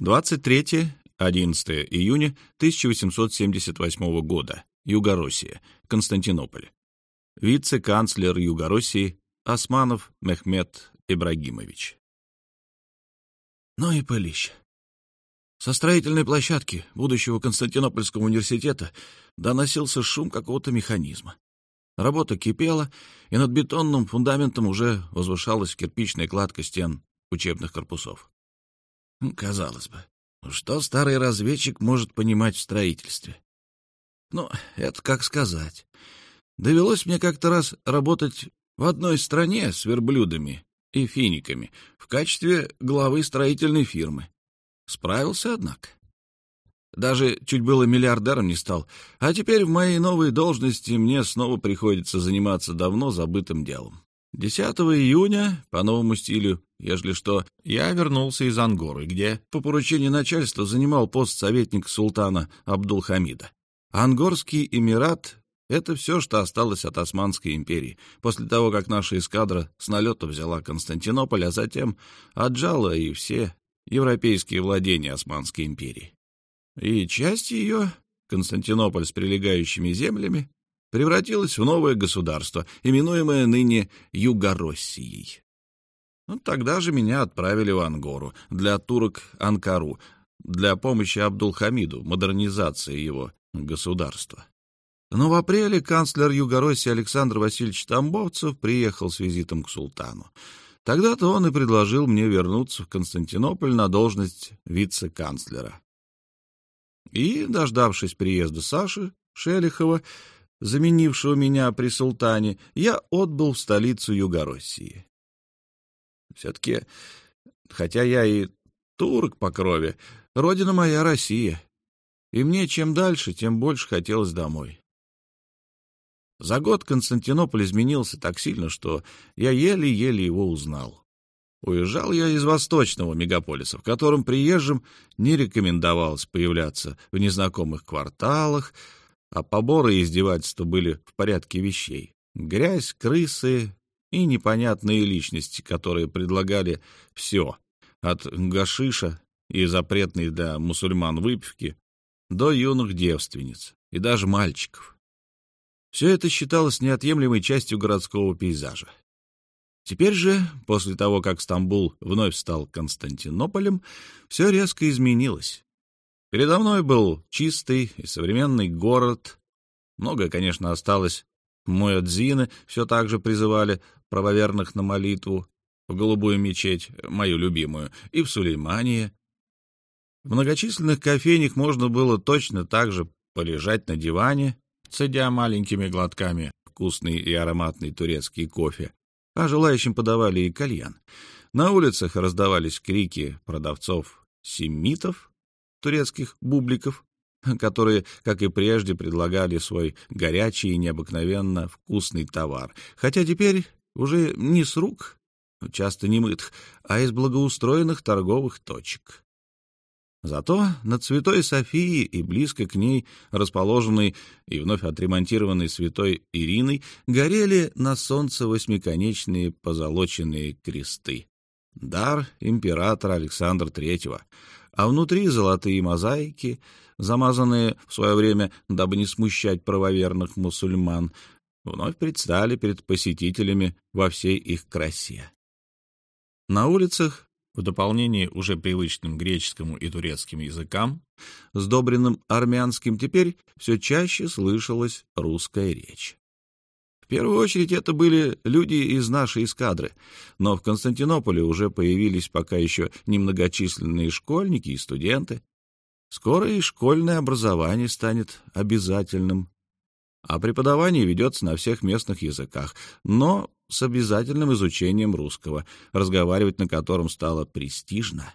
23-11 июня 1878 года. Югороссия. Константинополь. Вице-канцлер Югороссии Османов Мехмед Ибрагимович. Ну и пылище. Со строительной площадки будущего Константинопольского университета доносился шум какого-то механизма. Работа кипела, и над бетонным фундаментом уже возвышалась кирпичная кладка стен учебных корпусов. Казалось бы, что старый разведчик может понимать в строительстве? Ну, это как сказать. Довелось мне как-то раз работать в одной стране с верблюдами и финиками в качестве главы строительной фирмы. Справился, однако. Даже чуть было миллиардером не стал, а теперь в моей новой должности мне снова приходится заниматься давно забытым делом. 10 июня, по новому стилю, ежели что, я вернулся из Ангоры, где по поручению начальства занимал пост советник султана Абдулхамида. Ангорский Эмират это все, что осталось от Османской империи, после того, как наша эскадра с налета взяла Константинополь, а затем отжала и все европейские владения Османской империи. И часть ее, Константинополь с прилегающими землями, превратилась в новое государство, именуемое ныне Югороссией. Ну, тогда же меня отправили в Ангору, для турок Анкару, для помощи Абдулхамиду, модернизации его государства. Но в апреле канцлер Югороссии Александр Васильевич Тамбовцев приехал с визитом к султану. Тогда-то он и предложил мне вернуться в Константинополь на должность вице-канцлера. И, дождавшись приезда Саши Шелихова, заменившего меня при султане, я отбыл в столицу Югороссии. Все-таки, хотя я и турок по крови, родина моя Россия, и мне чем дальше, тем больше хотелось домой. За год Константинополь изменился так сильно, что я еле-еле его узнал. Уезжал я из восточного мегаполиса, в котором приезжим не рекомендовалось появляться в незнакомых кварталах, а поборы и издевательства были в порядке вещей. Грязь, крысы и непонятные личности, которые предлагали все, от гашиша и запретной для мусульман выпивки до юных девственниц и даже мальчиков. Все это считалось неотъемлемой частью городского пейзажа. Теперь же, после того, как Стамбул вновь стал Константинополем, все резко изменилось. Передо мной был чистый и современный город. Многое, конечно, осталось. Муэдзины все так же призывали правоверных на молитву в голубую мечеть, мою любимую, и в Сулеймании. В многочисленных кофейнях можно было точно так же полежать на диване, цедя маленькими глотками вкусный и ароматный турецкий кофе, а желающим подавали и кальян. На улицах раздавались крики продавцов семитов, турецких бубликов, которые, как и прежде, предлагали свой горячий и необыкновенно вкусный товар, хотя теперь уже не с рук, часто не мытых, а из благоустроенных торговых точек. Зато над Святой Софией и близко к ней расположенной и вновь отремонтированной Святой Ириной горели на солнце восьмиконечные позолоченные кресты. Дар императора Александра III, а внутри золотые мозаики, замазанные в свое время, дабы не смущать правоверных мусульман, вновь предстали перед посетителями во всей их красе. На улицах в дополнение уже привычным греческому и турецким языкам, сдобренным армянским, теперь все чаще слышалась русская речь. В первую очередь это были люди из нашей эскадры, но в Константинополе уже появились пока еще немногочисленные школьники и студенты. Скоро и школьное образование станет обязательным, а преподавание ведется на всех местных языках, но с обязательным изучением русского, разговаривать на котором стало престижно.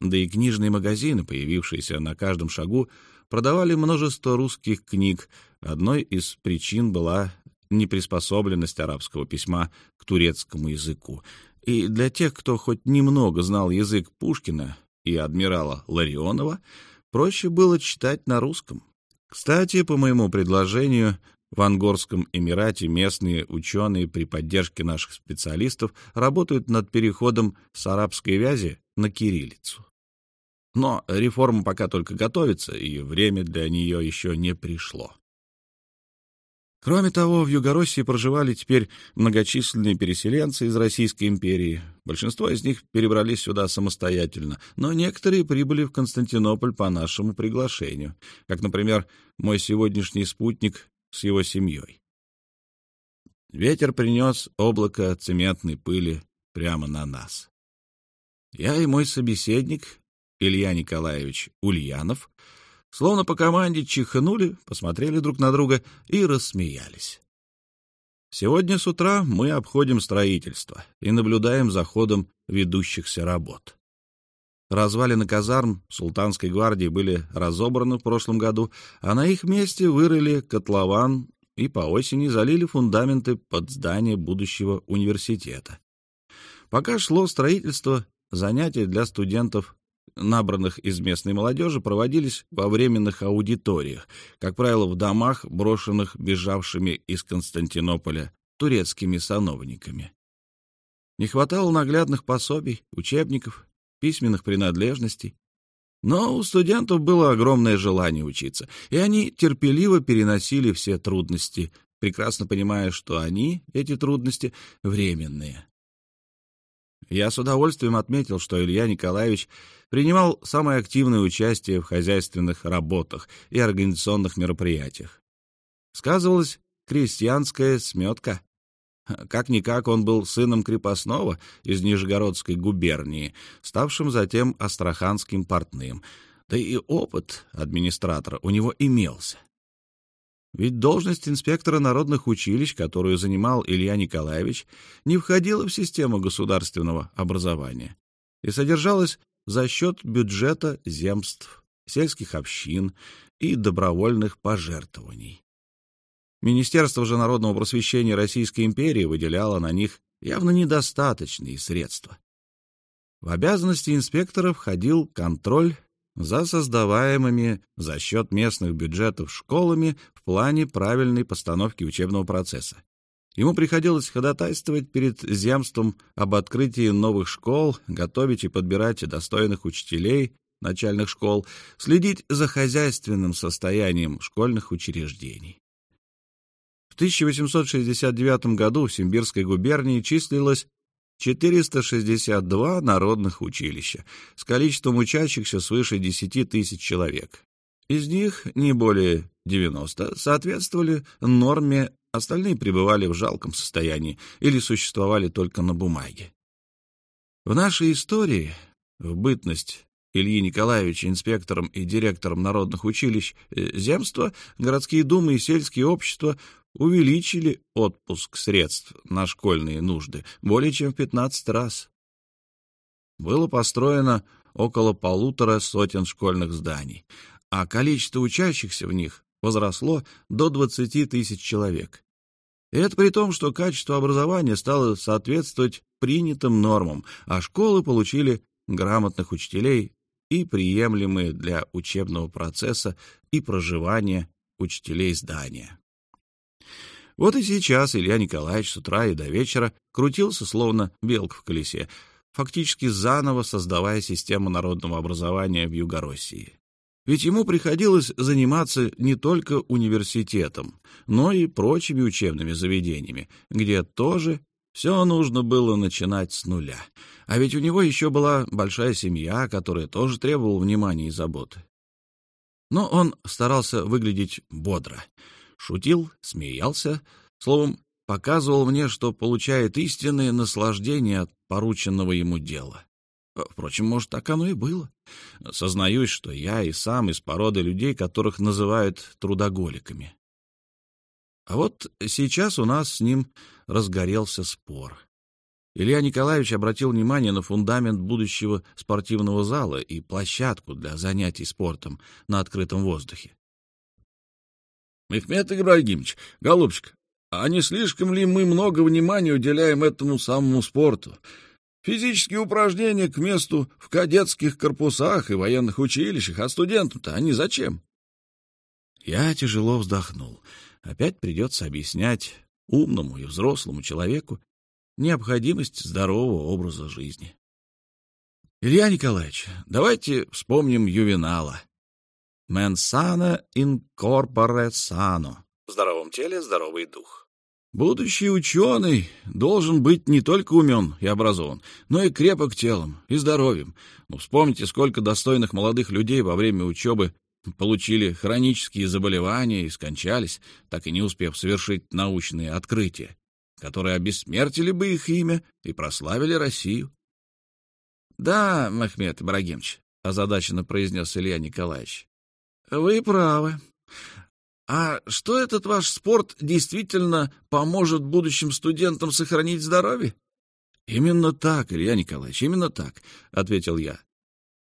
Да и книжные магазины, появившиеся на каждом шагу, продавали множество русских книг. Одной из причин была неприспособленность арабского письма к турецкому языку. И для тех, кто хоть немного знал язык Пушкина и адмирала Ларионова, проще было читать на русском. Кстати, по моему предложению, в Ангорском Эмирате местные ученые при поддержке наших специалистов работают над переходом с арабской вязи на кириллицу. Но реформа пока только готовится, и время для нее еще не пришло. Кроме того, в Югороссии проживали теперь многочисленные переселенцы из Российской империи. Большинство из них перебрались сюда самостоятельно, но некоторые прибыли в Константинополь по нашему приглашению, как, например, мой сегодняшний спутник с его семьей. Ветер принес облако цементной пыли прямо на нас. Я и мой собеседник, Илья Николаевич Ульянов, Словно по команде чихнули, посмотрели друг на друга и рассмеялись. Сегодня с утра мы обходим строительство и наблюдаем за ходом ведущихся работ. Развалины казарм Султанской гвардии были разобраны в прошлом году, а на их месте вырыли котлован и по осени залили фундаменты под здание будущего университета. Пока шло строительство, занятия для студентов набранных из местной молодежи, проводились во временных аудиториях, как правило, в домах, брошенных бежавшими из Константинополя турецкими сановниками. Не хватало наглядных пособий, учебников, письменных принадлежностей. Но у студентов было огромное желание учиться, и они терпеливо переносили все трудности, прекрасно понимая, что они, эти трудности, временные. Я с удовольствием отметил, что Илья Николаевич принимал самое активное участие в хозяйственных работах и организационных мероприятиях. Сказывалась крестьянская сметка. Как-никак он был сыном крепостного из Нижегородской губернии, ставшим затем астраханским портным, да и опыт администратора у него имелся. Ведь должность инспектора народных училищ, которую занимал Илья Николаевич, не входила в систему государственного образования и содержалась за счет бюджета земств, сельских общин и добровольных пожертвований. Министерство же народного просвещения Российской империи выделяло на них явно недостаточные средства. В обязанности инспектора входил контроль за создаваемыми за счет местных бюджетов школами в плане правильной постановки учебного процесса. Ему приходилось ходатайствовать перед земством об открытии новых школ, готовить и подбирать достойных учителей начальных школ, следить за хозяйственным состоянием школьных учреждений. В 1869 году в Симбирской губернии числилось 462 народных училища с количеством учащихся свыше 10 тысяч человек. Из них не более 90 соответствовали норме, остальные пребывали в жалком состоянии или существовали только на бумаге. В нашей истории, в бытность Ильи Николаевича инспектором и директором народных училищ, э, земства, городские думы и сельские общества увеличили отпуск средств на школьные нужды более чем в 15 раз. Было построено около полутора сотен школьных зданий, а количество учащихся в них возросло до 20 тысяч человек. И это при том, что качество образования стало соответствовать принятым нормам, а школы получили грамотных учителей и приемлемые для учебного процесса и проживания учителей здания. Вот и сейчас Илья Николаевич с утра и до вечера крутился, словно белка в колесе, фактически заново создавая систему народного образования в Югороссии. Ведь ему приходилось заниматься не только университетом, но и прочими учебными заведениями, где тоже все нужно было начинать с нуля. А ведь у него еще была большая семья, которая тоже требовала внимания и заботы. Но он старался выглядеть бодро — шутил, смеялся, словом, показывал мне, что получает истинное наслаждение от порученного ему дела. Впрочем, может, так оно и было. Сознаюсь, что я и сам из породы людей, которых называют трудоголиками. А вот сейчас у нас с ним разгорелся спор. Илья Николаевич обратил внимание на фундамент будущего спортивного зала и площадку для занятий спортом на открытом воздухе. Мехмед Ибрагимович, голубчик, а не слишком ли мы много внимания уделяем этому самому спорту? Физические упражнения к месту в кадетских корпусах и военных училищах, а студентам-то они зачем? Я тяжело вздохнул. Опять придется объяснять умному и взрослому человеку необходимость здорового образа жизни. Илья Николаевич, давайте вспомним Ювенала. «Менсана инкорпоре сано» — в здоровом теле здоровый дух. Будущий ученый должен быть не только умен и образован, но и крепок телом и здоровьем. Ну, вспомните, сколько достойных молодых людей во время учебы получили хронические заболевания и скончались, так и не успев совершить научные открытия, которые обессмертили бы их имя и прославили Россию. — Да, Махмед Ибрагимович, — озадаченно произнес Илья Николаевич, — вы правы. А что этот ваш спорт действительно поможет будущим студентам сохранить здоровье? Именно так, Илья Николаевич, именно так, ответил я.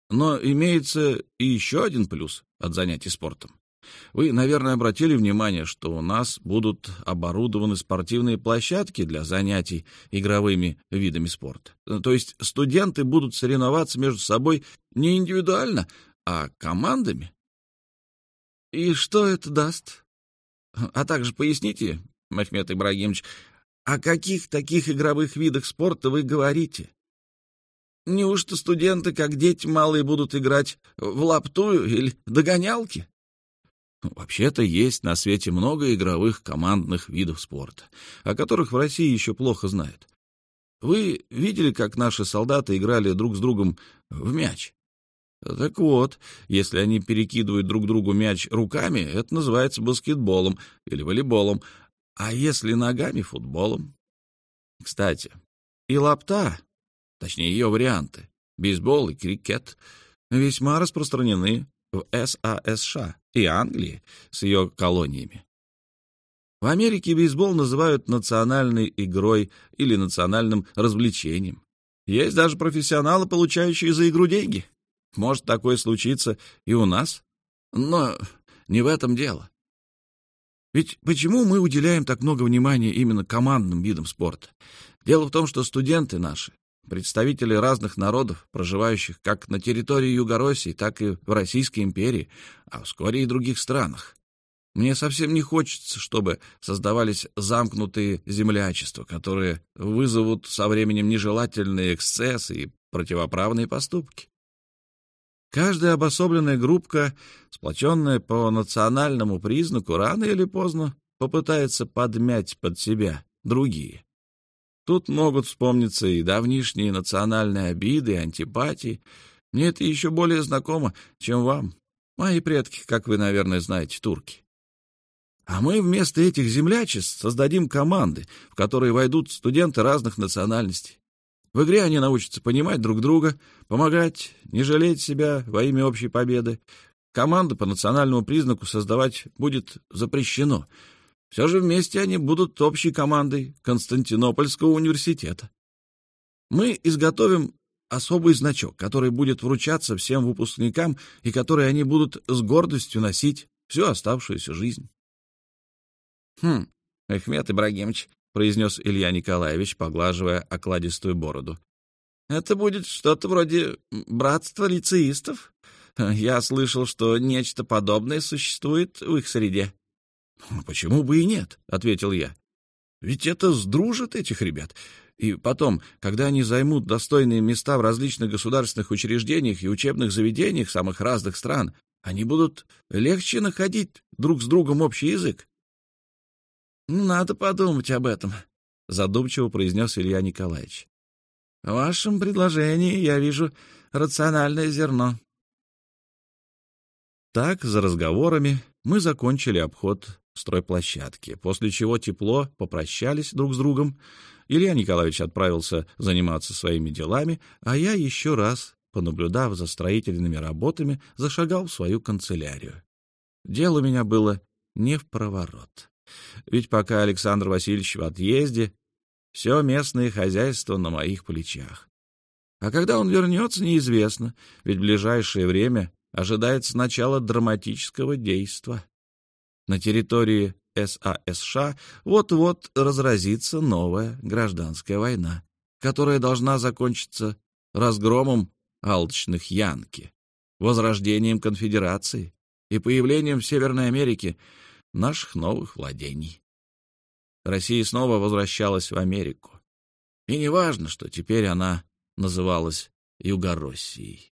Но имеется и еще один плюс от занятий спортом. Вы, наверное, обратили внимание, что у нас будут оборудованы спортивные площадки для занятий игровыми видами спорта. То есть студенты будут соревноваться между собой не индивидуально, а командами. И что это даст? А также поясните, Махмед Ибрагимович, о каких таких игровых видах спорта вы говорите? Неужто студенты, как дети малые, будут играть в лаптую или догонялки? Вообще-то есть на свете много игровых командных видов спорта, о которых в России еще плохо знают. Вы видели, как наши солдаты играли друг с другом в мяч? Так вот, если они перекидывают друг другу мяч руками, это называется баскетболом или волейболом, а если ногами — футболом. Кстати, и лапта, точнее ее варианты, бейсбол и крикет, весьма распространены в САСШ и Англии с ее колониями. В Америке бейсбол называют национальной игрой или национальным развлечением. Есть даже профессионалы, получающие за игру деньги. Может такое случиться и у нас, но не в этом дело. Ведь почему мы уделяем так много внимания именно командным видам спорта? Дело в том, что студенты наши, представители разных народов, проживающих как на территории Юго-России, так и в Российской империи, а вскоре и других странах. Мне совсем не хочется, чтобы создавались замкнутые землячества, которые вызовут со временем нежелательные эксцессы и противоправные поступки. Каждая обособленная группка, сплоченная по национальному признаку, рано или поздно попытается подмять под себя другие. Тут могут вспомниться и давнишние национальные обиды антипатии. Мне это еще более знакомо, чем вам. Мои предки, как вы, наверное, знаете, турки. А мы вместо этих землячеств создадим команды, в которые войдут студенты разных национальностей. В игре они научатся понимать друг друга, помогать, не жалеть себя во имя общей победы. Команду по национальному признаку создавать будет запрещено. Все же вместе они будут общей командой Константинопольского университета. Мы изготовим особый значок, который будет вручаться всем выпускникам и который они будут с гордостью носить всю оставшуюся жизнь. Хм, Ахмед Ибрагимович, — произнес Илья Николаевич, поглаживая окладистую бороду. «Это будет что-то вроде братства лицеистов. Я слышал, что нечто подобное существует в их среде». «Почему бы и нет?» — ответил я. «Ведь это сдружит этих ребят. И потом, когда они займут достойные места в различных государственных учреждениях и учебных заведениях самых разных стран, они будут легче находить друг с другом общий язык. «Надо подумать об этом», — задумчиво произнес Илья Николаевич. «В вашем предложении я вижу рациональное зерно». Так, за разговорами, мы закончили обход стройплощадки, после чего тепло попрощались друг с другом. Илья Николаевич отправился заниматься своими делами, а я еще раз, понаблюдав за строительными работами, зашагал в свою канцелярию. Дело у меня было не в проворот. Ведь пока Александр Васильевич в отъезде, все местное хозяйство на моих плечах. А когда он вернется, неизвестно, ведь в ближайшее время ожидается начало драматического действа. На территории САСШ вот-вот разразится новая гражданская война, которая должна закончиться разгромом алчных Янки, возрождением конфедерации и появлением в Северной Америке наших новых владений. Россия снова возвращалась в Америку. И не важно, что теперь она называлась Югороссией.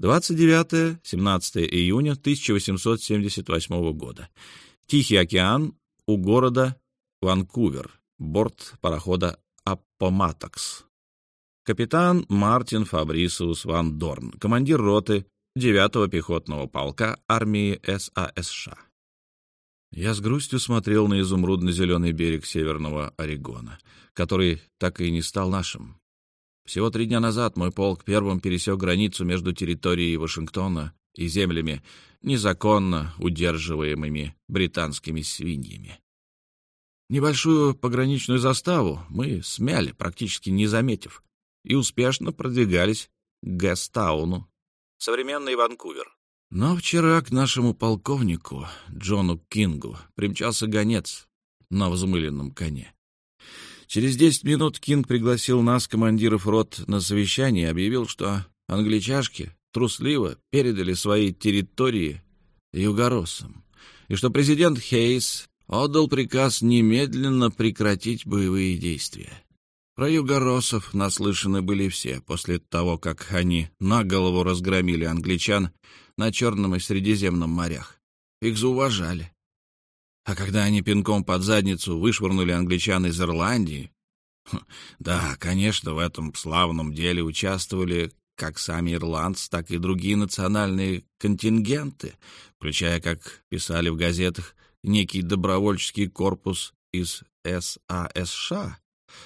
29-17 июня 1878 года. Тихий океан у города Ванкувер. Борт парохода Аппоматокс. Капитан Мартин Фабрисус Ван Дорн, командир роты 9-го пехотного полка армии САСШ. Я с грустью смотрел на изумрудно-зеленый берег Северного Орегона, который так и не стал нашим. Всего три дня назад мой полк первым пересек границу между территорией Вашингтона и землями, незаконно удерживаемыми британскими свиньями. Небольшую пограничную заставу мы смяли, практически не заметив, и успешно продвигались к Гэстауну, современный Ванкувер. Но вчера к нашему полковнику Джону Кингу примчался гонец на взмыленном коне. Через десять минут Кинг пригласил нас, командиров рот, на совещание и объявил, что англичашки трусливо передали свои территории югороссам, и что президент Хейс отдал приказ немедленно прекратить боевые действия. Про югороссов наслышаны были все после того, как они на голову разгромили англичан на Черном и Средиземном морях. Их зауважали. А когда они пинком под задницу вышвырнули англичан из Ирландии, хм, да, конечно, в этом славном деле участвовали как сами ирландцы, так и другие национальные контингенты, включая, как писали в газетах, некий добровольческий корпус из САСШ,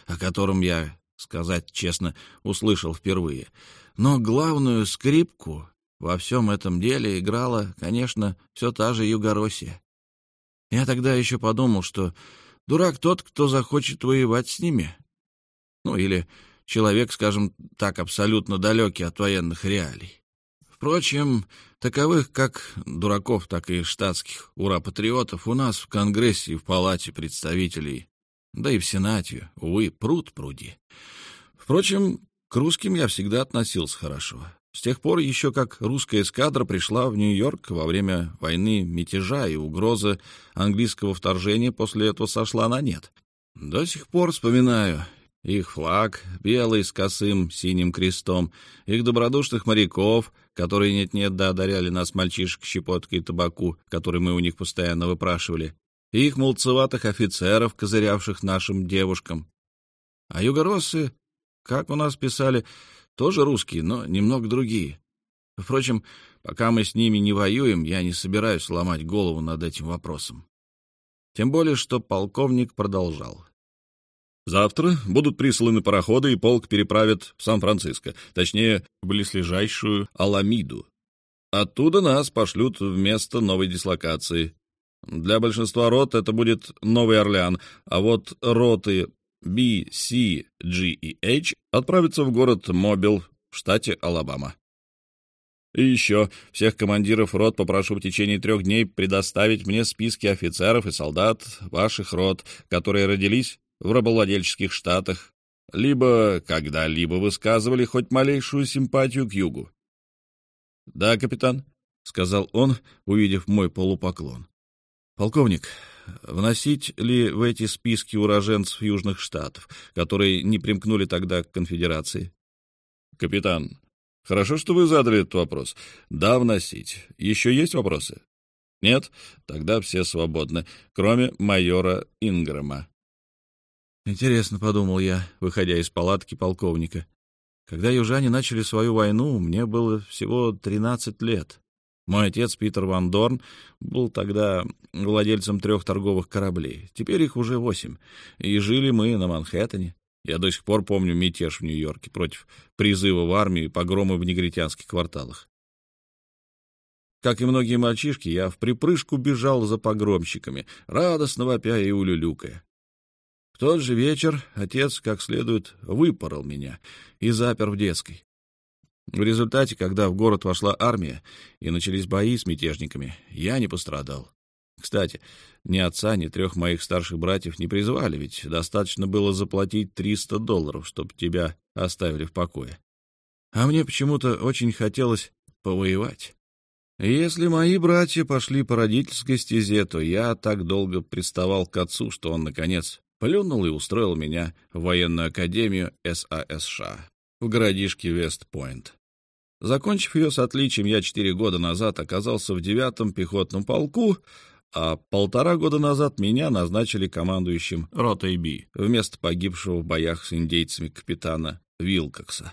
о котором я, сказать честно, услышал впервые. Но главную скрипку во всем этом деле играла, конечно, все та же Югороссия. Я тогда еще подумал, что дурак тот, кто захочет воевать с ними. Ну, или человек, скажем так, абсолютно далекий от военных реалий. Впрочем, таковых как дураков, так и штатских ура-патриотов у нас в Конгрессе и в Палате представителей, да и в Сенате, увы, пруд пруди. Впрочем, к русским я всегда относился хорошо. С тех пор еще как русская эскадра пришла в Нью-Йорк во время войны мятежа и угроза английского вторжения после этого сошла на нет. До сих пор вспоминаю их флаг, белый с косым синим крестом, их добродушных моряков, которые нет-нет да одаряли нас мальчишек щепоткой табаку, который мы у них постоянно выпрашивали, и их молцеватых офицеров, козырявших нашим девушкам. А югороссы, как у нас писали, тоже русские, но немного другие. Впрочем, пока мы с ними не воюем, я не собираюсь ломать голову над этим вопросом. Тем более, что полковник продолжал. Завтра будут присланы пароходы, и полк переправит в Сан-Франциско, точнее, в близлежащую Аламиду. Оттуда нас пошлют в место новой дислокации. Для большинства рот это будет Новый Орлеан, а вот роты B, C, G и H отправятся в город Мобил в штате Алабама. И еще всех командиров рот попрошу в течение трех дней предоставить мне списки офицеров и солдат ваших рот, которые родились в рабовладельческих штатах, либо когда-либо высказывали хоть малейшую симпатию к югу. — Да, капитан, — сказал он, увидев мой полупоклон. — Полковник, вносить ли в эти списки уроженцев Южных Штатов, которые не примкнули тогда к конфедерации? — Капитан, хорошо, что вы задали этот вопрос. Да, вносить. Еще есть вопросы? Нет? Тогда все свободны, кроме майора Инграма. Интересно, — подумал я, выходя из палатки полковника. Когда южане начали свою войну, мне было всего тринадцать лет. Мой отец Питер Ван Дорн был тогда владельцем трех торговых кораблей. Теперь их уже восемь. И жили мы на Манхэттене. Я до сих пор помню мятеж в Нью-Йорке против призыва в армию и погромы в негритянских кварталах. Как и многие мальчишки, я в припрыжку бежал за погромщиками, радостно вопя и улюлюкая. В тот же вечер отец как следует выпорол меня и запер в детской. В результате, когда в город вошла армия и начались бои с мятежниками, я не пострадал. Кстати, ни отца, ни трех моих старших братьев не призвали, ведь достаточно было заплатить 300 долларов, чтобы тебя оставили в покое. А мне почему-то очень хотелось повоевать. Если мои братья пошли по родительской стезе, то я так долго приставал к отцу, что он, наконец, плюнул и устроил меня в военную академию САСШ в городишке Вестпойнт. Закончив ее с отличием, я четыре года назад оказался в девятом пехотном полку, а полтора года назад меня назначили командующим ротой Би вместо погибшего в боях с индейцами капитана Вилкокса.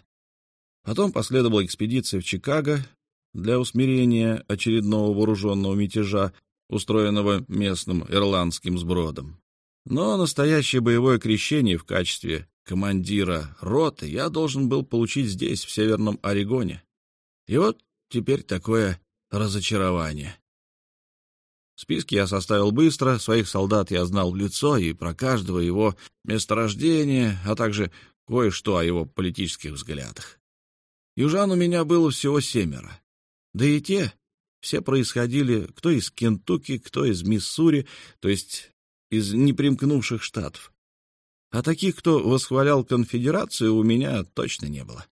Потом последовала экспедиция в Чикаго для усмирения очередного вооруженного мятежа, устроенного местным ирландским сбродом. Но настоящее боевое крещение в качестве командира роты я должен был получить здесь, в Северном Орегоне. И вот теперь такое разочарование. Списки я составил быстро, своих солдат я знал в лицо и про каждого его месторождение, а также кое-что о его политических взглядах. Южан у меня было всего семеро. Да и те все происходили кто из Кентукки, кто из Миссури, то есть из непримкнувших штатов. А таких, кто восхвалял конфедерацию, у меня точно не было.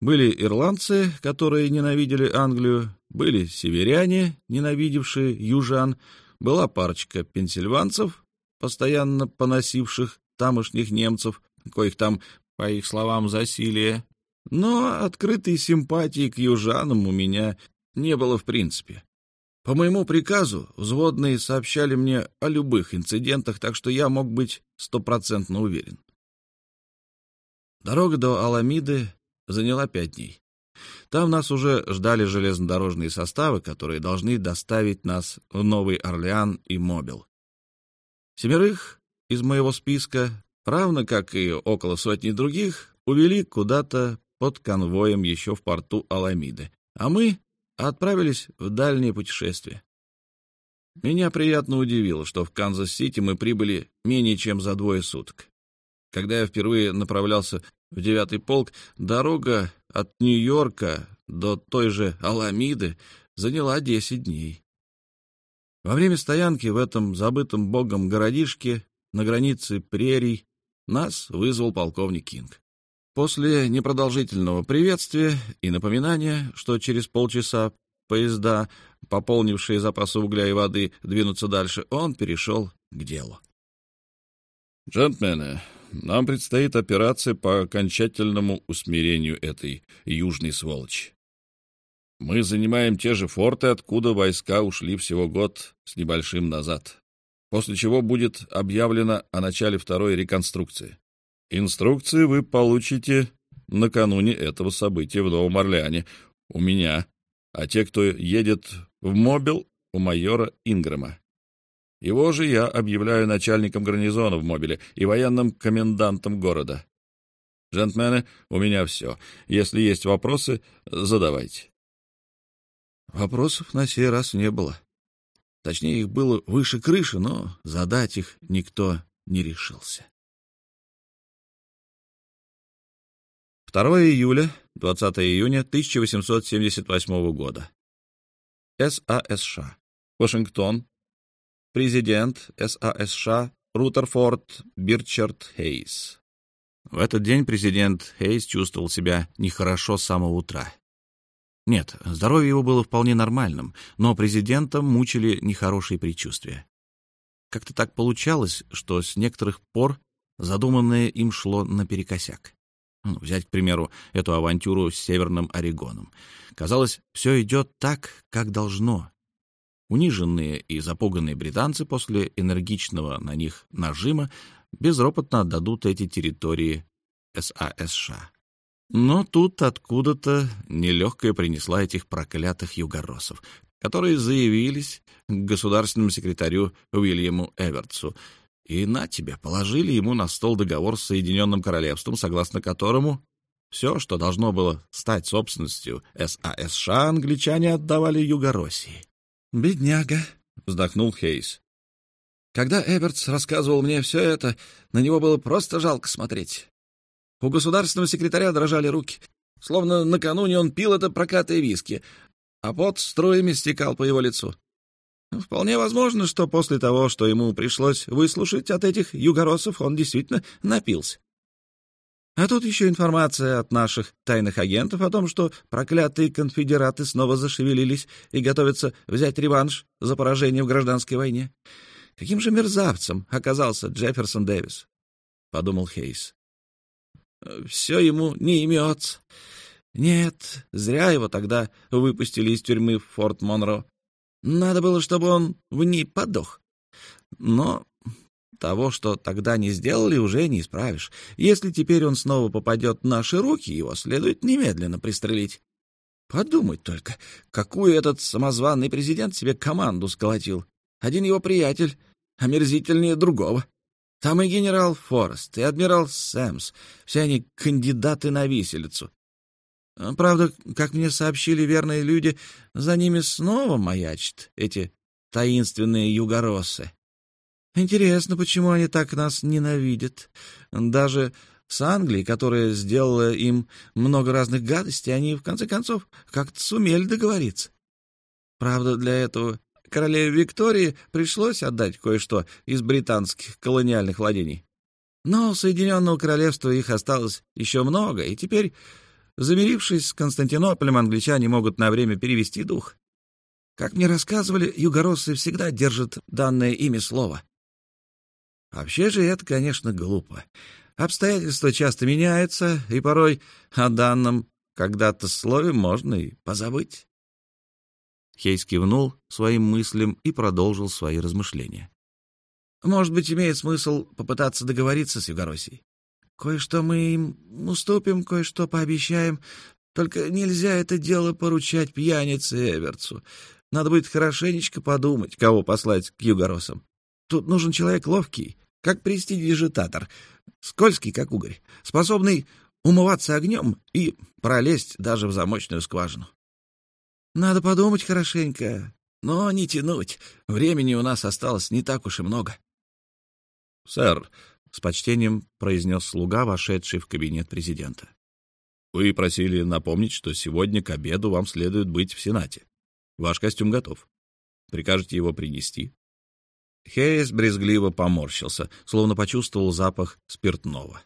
Были ирландцы, которые ненавидели Англию, были северяне, ненавидевшие южан, была парочка пенсильванцев, постоянно поносивших тамошних немцев, коих там, по их словам, засилие. Но открытой симпатии к южанам у меня не было в принципе. По моему приказу взводные сообщали мне о любых инцидентах, так что я мог быть стопроцентно уверен. Дорога до Аламиды заняла пять дней. Там нас уже ждали железнодорожные составы, которые должны доставить нас в Новый Орлеан и Мобил. Семерых из моего списка, равно как и около сотни других, увели куда-то под конвоем еще в порту Аламиды, а мы отправились в дальнее путешествие. Меня приятно удивило, что в Канзас-Сити мы прибыли менее чем за двое суток. Когда я впервые направлялся в девятый полк, дорога от Нью-Йорка до той же Аламиды заняла десять дней. Во время стоянки в этом забытом богом городишке на границе прерий нас вызвал полковник Кинг. После непродолжительного приветствия и напоминания, что через полчаса поезда, пополнившие запасы угля и воды, двинутся дальше, он перешел к делу. «Джентльмены, нам предстоит операция по окончательному усмирению этой южной сволочи. Мы занимаем те же форты, откуда войска ушли всего год с небольшим назад, после чего будет объявлено о начале второй реконструкции. Инструкции вы получите накануне этого события в Новом Орлеане у меня, а те, кто едет в Мобил, у майора Ингрэма. Его же я объявляю начальником гарнизона в Мобиле и военным комендантом города. Джентльмены, у меня все. Если есть вопросы, задавайте. Вопросов на сей раз не было. Точнее, их было выше крыши, но задать их никто не решился. 2 июля, 20 июня 1878 года. САСШ. Вашингтон. Президент САСШ Рутерфорд Бирчард Хейс. В этот день президент Хейс чувствовал себя нехорошо с самого утра. Нет, здоровье его было вполне нормальным, но президента мучили нехорошие предчувствия. Как-то так получалось, что с некоторых пор задуманное им шло наперекосяк. Ну, взять, к примеру, эту авантюру с Северным Орегоном. Казалось, все идет так, как должно. Униженные и запуганные британцы после энергичного на них нажима безропотно отдадут эти территории САСШ. Но тут откуда-то нелегкая принесла этих проклятых югоросов, которые заявились к государственному секретарю Уильяму Эвертсу и на тебе, положили ему на стол договор с Соединенным Королевством, согласно которому все, что должно было стать собственностью САСШ, англичане отдавали Юго-России. «Бедняга», — вздохнул Хейс. «Когда Эбертс рассказывал мне все это, на него было просто жалко смотреть. У государственного секретаря дрожали руки, словно накануне он пил это проклятое виски, а пот струями стекал по его лицу. Вполне возможно, что после того, что ему пришлось выслушать от этих югоросов, он действительно напился. А тут еще информация от наших тайных агентов о том, что проклятые конфедераты снова зашевелились и готовятся взять реванш за поражение в гражданской войне. Каким же мерзавцем оказался Джефферсон Дэвис? — подумал Хейс. Все ему не имется. Нет, зря его тогда выпустили из тюрьмы в Форт Монро. Надо было, чтобы он в ней подох. Но того, что тогда не сделали, уже не исправишь. Если теперь он снова попадет в наши руки, его следует немедленно пристрелить. Подумать только, какую этот самозваный президент себе команду сколотил. Один его приятель, омерзительнее другого. Там и генерал Форест, и адмирал Сэмс. Все они кандидаты на виселицу. Правда, как мне сообщили верные люди, за ними снова маячат эти таинственные югороссы. Интересно, почему они так нас ненавидят. Даже с Англией, которая сделала им много разных гадостей, они, в конце концов, как-то сумели договориться. Правда, для этого королеве Виктории пришлось отдать кое-что из британских колониальных владений. Но у Соединенного Королевства их осталось еще много, и теперь, замирившись с Константинополем, англичане могут на время перевести дух. Как мне рассказывали, югороссы всегда держат данное ими слово. Вообще же это, конечно, глупо. Обстоятельства часто меняются, и порой о данном когда-то слове можно и позабыть. Хейс кивнул своим мыслям и продолжил свои размышления. «Может быть, имеет смысл попытаться договориться с Югороссией. Кое-что мы им уступим, кое-что пообещаем. Только нельзя это дело поручать пьянице Эверцу. Надо будет хорошенечко подумать, кого послать к югоросам. Тут нужен человек ловкий, как престидижитатор, скользкий, как угорь, способный умываться огнем и пролезть даже в замочную скважину. Надо подумать хорошенько, но не тянуть. Времени у нас осталось не так уж и много. — Сэр, — с почтением произнес слуга, вошедший в кабинет президента. — Вы просили напомнить, что сегодня к обеду вам следует быть в Сенате. Ваш костюм готов. Прикажете его принести? Хейс брезгливо поморщился, словно почувствовал запах спиртного.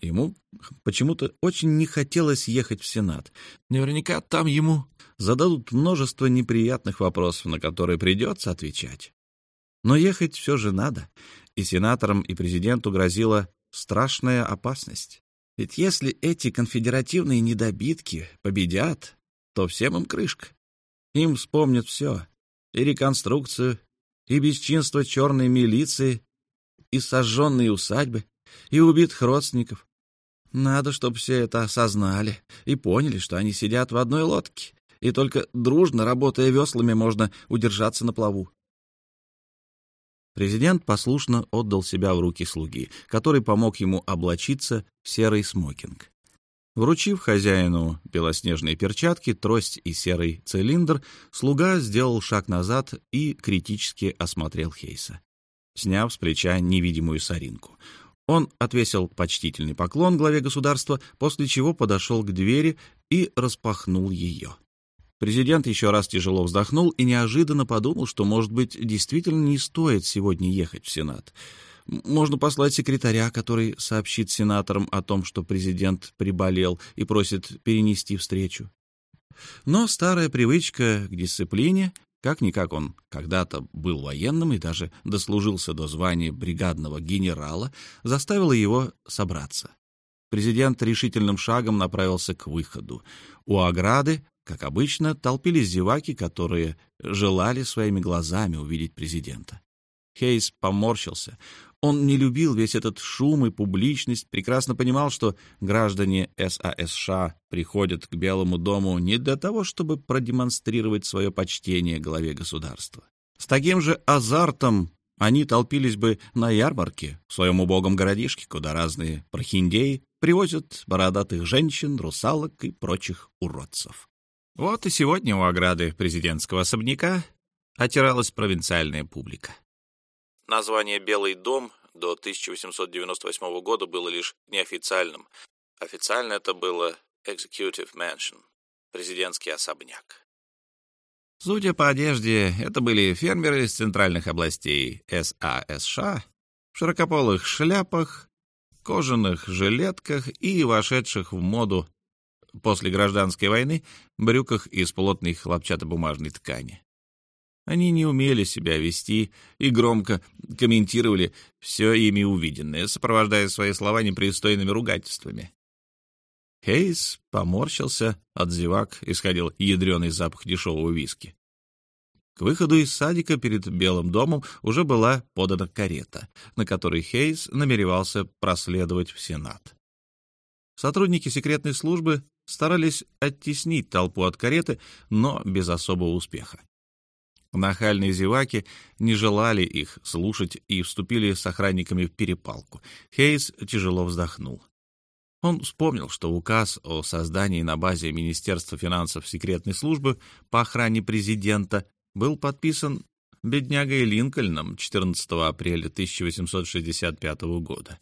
Ему почему-то очень не хотелось ехать в Сенат. Наверняка там ему зададут множество неприятных вопросов, на которые придется отвечать. Но ехать все же надо, и сенаторам, и президенту грозила страшная опасность. Ведь если эти конфедеративные недобитки победят, то всем им крышка. Им вспомнят все — и реконструкцию, и бесчинство черной милиции, и сожженные усадьбы, и убитых родственников, надо, чтобы все это осознали и поняли, что они сидят в одной лодке, и только дружно, работая веслами, можно удержаться на плаву. Президент послушно отдал себя в руки слуги, который помог ему облачиться в серый смокинг. Вручив хозяину белоснежные перчатки, трость и серый цилиндр, слуга сделал шаг назад и критически осмотрел Хейса, сняв с плеча невидимую соринку. Он отвесил почтительный поклон главе государства, после чего подошел к двери и распахнул ее. Президент еще раз тяжело вздохнул и неожиданно подумал, что, может быть, действительно не стоит сегодня ехать в Сенат. Можно послать секретаря, который сообщит сенаторам о том, что президент приболел и просит перенести встречу. Но старая привычка к дисциплине как-никак он когда-то был военным и даже дослужился до звания бригадного генерала, заставило его собраться. Президент решительным шагом направился к выходу. У ограды, как обычно, толпились зеваки, которые желали своими глазами увидеть президента. Хейс поморщился. Он не любил весь этот шум и публичность, прекрасно понимал, что граждане САСШ приходят к Белому дому не для того, чтобы продемонстрировать свое почтение главе государства. С таким же азартом они толпились бы на ярмарке в своем убогом городишке, куда разные прохиндеи привозят бородатых женщин, русалок и прочих уродцев. Вот и сегодня у ограды президентского особняка отиралась провинциальная публика. Название «Белый дом» до 1898 года было лишь неофициальным. Официально это было Executive Mansion, президентский особняк. Судя по одежде, это были фермеры из центральных областей САСШ в широкополых шляпах, кожаных жилетках и вошедших в моду после гражданской войны брюках из плотной хлопчатобумажной ткани. Они не умели себя вести и громко комментировали все ими увиденное, сопровождая свои слова непристойными ругательствами. Хейс поморщился, от зевак исходил ядреный запах дешевого виски. К выходу из садика перед Белым домом уже была подана карета, на которой Хейс намеревался проследовать в Сенат. Сотрудники секретной службы старались оттеснить толпу от кареты, но без особого успеха. Нахальные зеваки не желали их слушать и вступили с охранниками в перепалку. Хейс тяжело вздохнул. Он вспомнил, что указ о создании на базе Министерства финансов секретной службы по охране президента был подписан беднягой Линкольном 14 апреля 1865 года.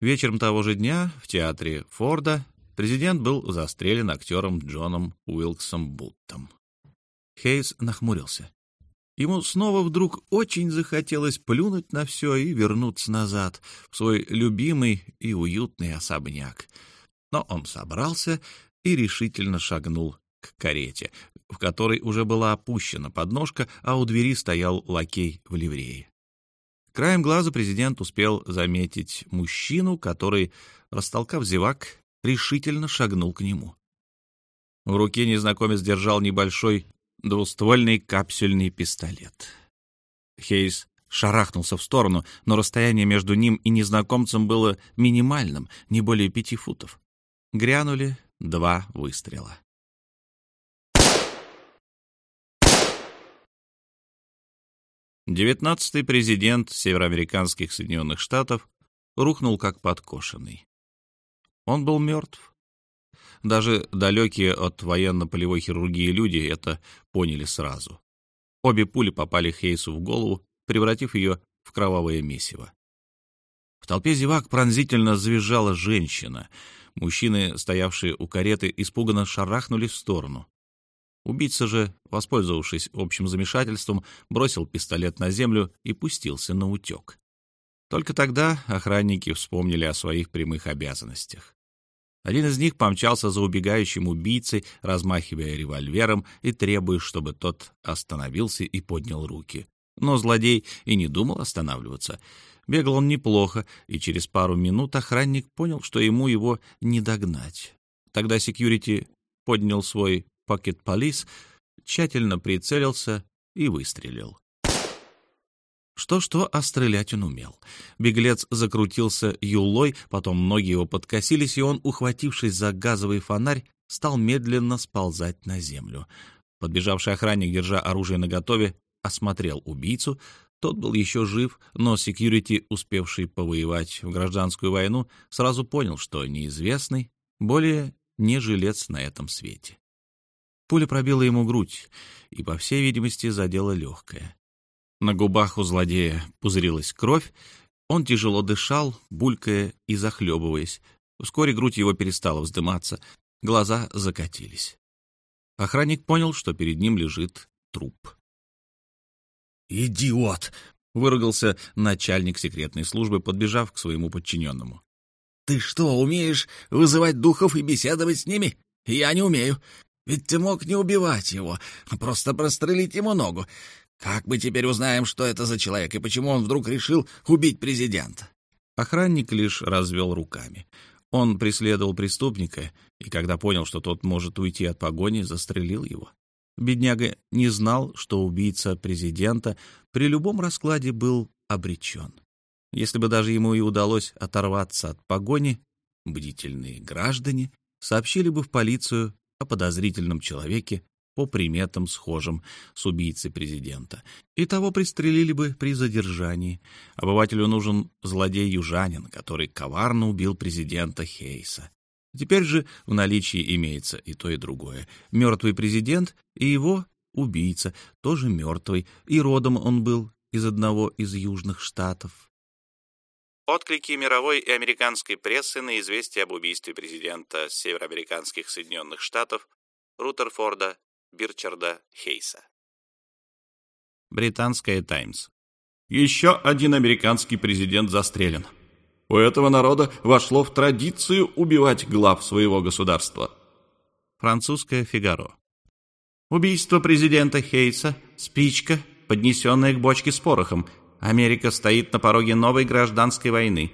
Вечером того же дня в театре Форда президент был застрелен актером Джоном Уилксом Буттом. Хейс нахмурился. Ему снова вдруг очень захотелось плюнуть на все и вернуться назад, в свой любимый и уютный особняк. Но он собрался и решительно шагнул к карете, в которой уже была опущена подножка, а у двери стоял лакей в ливрее. Краем глаза президент успел заметить мужчину, который, растолкав зевак, решительно шагнул к нему. В руке незнакомец держал небольшой двуствольный капсюльный пистолет. Хейс шарахнулся в сторону, но расстояние между ним и незнакомцем было минимальным, не более пяти футов. Грянули два выстрела. Девятнадцатый президент североамериканских Соединенных Штатов рухнул как подкошенный. Он был мертв. Даже далекие от военно-полевой хирургии люди это поняли сразу. Обе пули попали Хейсу в голову, превратив ее в кровавое месиво. В толпе зевак пронзительно завизжала женщина. Мужчины, стоявшие у кареты, испуганно шарахнулись в сторону. Убийца же, воспользовавшись общим замешательством, бросил пистолет на землю и пустился на утек. Только тогда охранники вспомнили о своих прямых обязанностях. Один из них помчался за убегающим убийцей, размахивая револьвером и требуя, чтобы тот остановился и поднял руки. Но злодей и не думал останавливаться. Бегал он неплохо, и через пару минут охранник понял, что ему его не догнать. Тогда секьюрити поднял свой покет-полис, тщательно прицелился и выстрелил. Что-что, а стрелять он умел. Беглец закрутился юлой, потом ноги его подкосились, и он, ухватившись за газовый фонарь, стал медленно сползать на землю. Подбежавший охранник, держа оружие наготове, осмотрел убийцу. Тот был еще жив, но секьюрити, успевший повоевать в гражданскую войну, сразу понял, что неизвестный более не жилец на этом свете. Пуля пробила ему грудь и, по всей видимости, задела легкое. На губах у злодея пузырилась кровь, он тяжело дышал, булькая и захлебываясь. Вскоре грудь его перестала вздыматься, глаза закатились. Охранник понял, что перед ним лежит труп. «Идиот!» — выругался начальник секретной службы, подбежав к своему подчиненному. «Ты что, умеешь вызывать духов и беседовать с ними? Я не умею. Ведь ты мог не убивать его, а просто прострелить ему ногу. Как мы теперь узнаем, что это за человек и почему он вдруг решил убить президента?» Охранник лишь развел руками. Он преследовал преступника, и когда понял, что тот может уйти от погони, застрелил его. Бедняга не знал, что убийца президента при любом раскладе был обречен. Если бы даже ему и удалось оторваться от погони, бдительные граждане сообщили бы в полицию о подозрительном человеке по приметам схожим с убийцей президента. И того пристрелили бы при задержании. Обывателю нужен злодей-южанин, который коварно убил президента Хейса. Теперь же в наличии имеется и то, и другое. Мертвый президент и его убийца, тоже мертвый, и родом он был из одного из южных штатов. Отклики мировой и американской прессы на известие об убийстве президента североамериканских Соединенных Штатов Рутерфорда Бирчарда Хейса. Британская Таймс. Еще один американский президент застрелен. У этого народа вошло в традицию убивать глав своего государства. Французская Фигаро. Убийство президента Хейса, спичка, поднесенная к бочке с порохом. Америка стоит на пороге новой гражданской войны.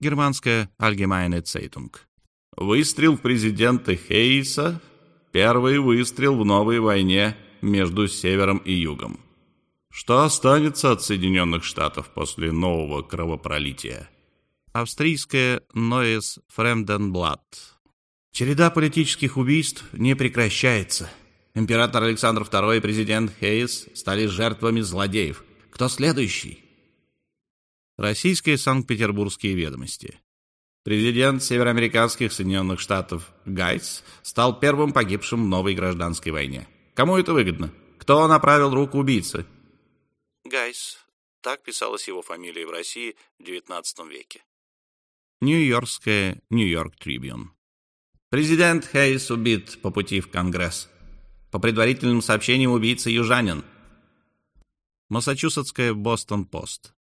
Германская Allgemeine Zeitung. Выстрел в президента Хейса – первый выстрел в новой войне между Севером и Югом. Что останется от Соединенных Штатов после нового кровопролития? Австрийская Neues Fremdenblatt. Череда политических убийств не прекращается. Император Александр II и президент Хейс стали жертвами злодеев. Кто следующий? Российские Санкт-Петербургские ведомости. Президент североамериканских Соединенных Штатов Гайс стал первым погибшим в новой гражданской войне. Кому это выгодно? Кто направил руку убийцы? Гайс. Так писалась его фамилия в России в XIX веке. Нью-Йоркская Нью-Йорк Трибюн. Президент Хейс убит по пути в Конгресс. По предварительным сообщениям убийца южанин. Массачусетская Бостон-Пост.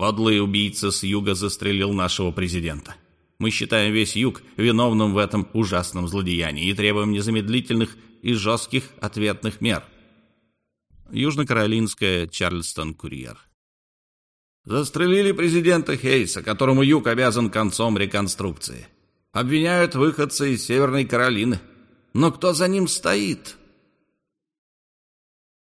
Подлый убийца с юга застрелил нашего президента. Мы считаем весь юг виновным в этом ужасном злодеянии и требуем незамедлительных и жестких ответных мер. Южно-Каролинская Чарльстон-Курьер. Застрелили президента Хейса, которому юг обязан концом реконструкции. Обвиняют выходцы из Северной Каролины. Но кто за ним стоит?